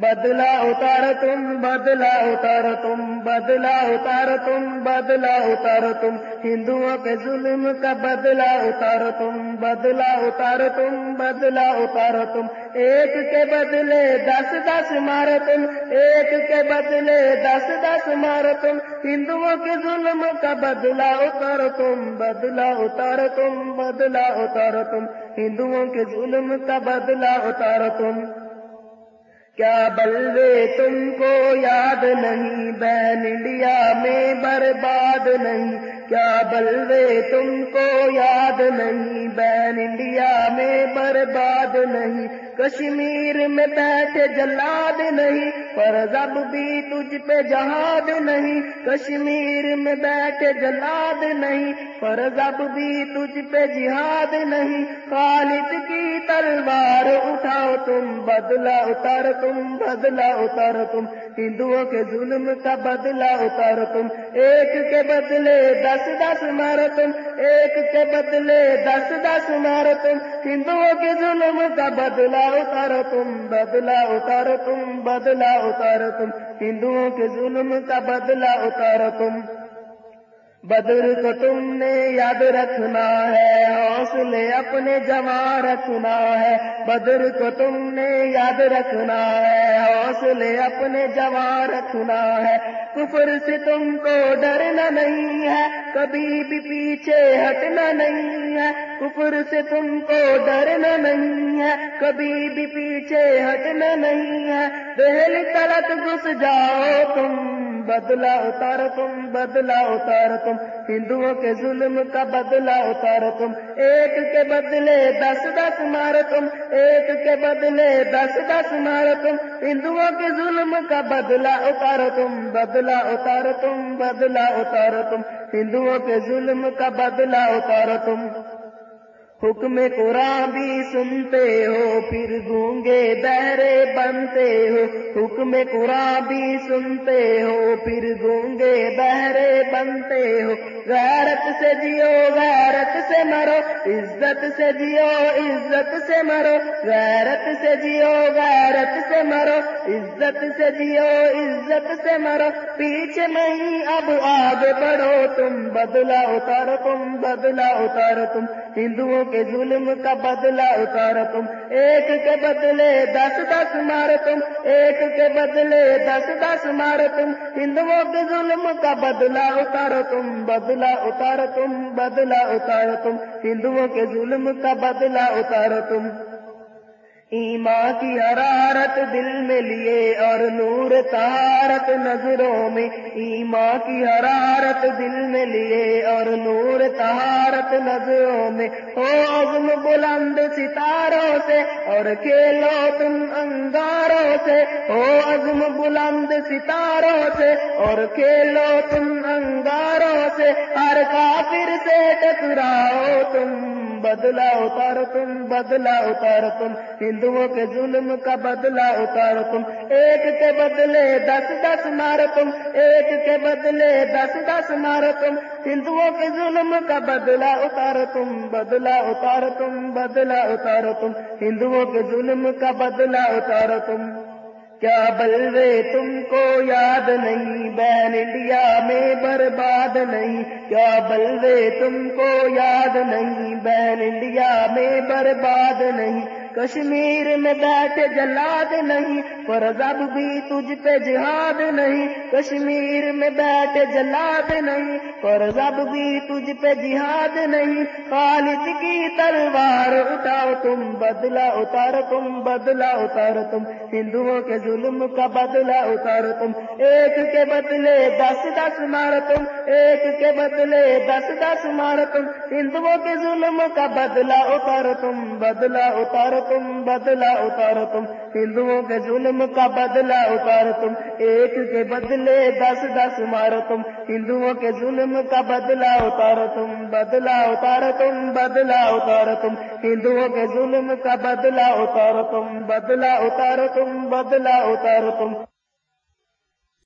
بدلا اتار تم بدلا اتار تم بدلا اتار تم بدلا اتار تم ہندوؤں کے ظلم کا بدلا اتار تم بدلا اتار تم بدلا اتار تم ایک کے بدلے دس دس مار تم ایک کے بدلے دس دس مار تم ہندوؤں کے ظلم کا بدلا اتار تم بدلا اتار تم بدلا اتار تم ہندوؤں کے ظلم کا بدلا اتار تم کیا بلوے تم کو یاد نہیں؟ بین انڈیا میں برباد نہیں۔ کیا بلوے تم کو یاد نہیں؟ بین انڈیا میں برباد نہیں۔ کشمیر میں بیٹھے جلاد نہیں، پر رب بھی تجھ پہ جہاد نہیں۔ کشمیر میں بیٹھے جلاد نہیں، پر رب بھی تجھ پہ جہاد نہیں۔ خالد کی تلوار اٹھاؤ تم بدلا اتر تم بدلا اتر تم۔ ہندوؤں کے ظلم کا بدلا اتار تم ایک کے بدلے دس دس مار تم ایک کے بدلے دس دس مارو تم ہندوؤں کے ظلم کا بدلا اتارو تم بدلا اتارو تم بدلا اتار تم ہندوؤں کے ظلم کا بدلا اتار تم بدر کو تم نے یاد رکھنا ہے، حوصلے اپنے جمع رکھنا ہے۔ بدر کو تم نے یاد رکھنا ہے، حوصلے اپنے جمع رکھنا ہے۔ کفر سے تم کو ڈرنا نہیں ہے، کبھی بھی پیچھے ہٹنا نہیں ہے۔ کفر سے تم کو ڈرنا نہیں ہے، کبھی بھی پیچھے ہٹنا نہیں ہے۔ دہلی تلک گھس جاؤ تم۔ بدلا اتار تم بدلا اتار تم، ہندوؤں کے ظلم کا بدلا اتار تم۔ ایک کے بدلے دس دس مار تم، ایک کے بدلے دس دس مار تم۔ ہندوؤں کے ظلم کا بدلا اتار تم بدلا اتار تم بدلا اتار تم۔ ہندوؤں کے ظلم کا بدلا اتار تم۔ حکم قرآن بھی سنتے ہو، پھر گونگے بہرے بنتے ہو۔ حکم قرآن بھی سنتے ہو، پھر گونگے بہرے بنتے ہو۔ غیرت سے جیو، غیرت سے مرو۔ عزت سے جیو، عزت سے مرو۔ غیرت سے جیو، غیرت سے مرو۔ عزت سے جیو عزت سے مرو۔ پیچھے نہیں اب آگے بڑھو۔ تم بدلا اتارو، تم بدلا اتارو۔ تم ہندوؤں کے ظلم کا بدلا اتار تم ایک کے بدلے دس دس مار تم ایک کے بدلے دس دس مار تم ہندوؤں کے ظلم کا بدلا اتار تم بدلا اتار تم بدلا اتار تم ہندوؤں کے ظلم کا بدلا اتار تم ایماں کی حرارت دل میں لیے اور نور تہارت نظروں میں ایماں کی حرارت دل میں لیے اور نور تہارت نظروں میں۔ ہو عزم بلند ستاروں سے اور کھیلو تم انگاروں سے۔ ہو عزم بلند ستاروں سے اور کھیلو تم انگاروں سے۔ ہر کافر سے ٹکراؤ تم بدلا اتار تم بدلا اتار تم۔ ہندوؤں کے ظلم کا بدلا اتار تم ایک کے بدلے دس دس مار تم ایک کے بدلے دس دس مار تم ہندوؤں کے ظلم کا بدلا اتار تم بدلا اتار تم بدلا اتار تم ہندوؤں کے ظلم کا بدلا اتار تم کیا بلوے تم کو یاد نہیں؟ بین انڈیا میں برباد نہیں۔ کیا بلوے تم کو یاد نہیں؟ بین انڈیا میں برباد نہیں۔ کشمیر میں بیٹھے جلاد نہیں، پر جب بھی تجھ پہ جہاد نہیں۔ کشمیر میں بیٹھے جلاد نہیں، پر جب بھی تجھ پہ جہاد نہیں۔ خالد کی تلوار اٹھاؤ تم بدلا اتار تم بدلا اتار تم۔ ہندوؤں کے ظلم کا بدلا اتار تم۔ ایک کے بدلے دس دس مار تم۔ ایک کے بدلے دس دس مار تم۔ ہندوؤں کے ظلم کا بدلا اتار تم بدلا اتار تم بدلا اتار تم، ہندوؤں کے ظلم کا بدلا اتار تم، ایک کے بدلے دس دس مار تم، ہندوؤں کے ظلم کا بدلا اتار تم بدلا اتار تم بدلا اتار تم، ہندوؤں کے ظلم کا بدلا اتار تم بدلا اتار تم بدلا اتار تم۔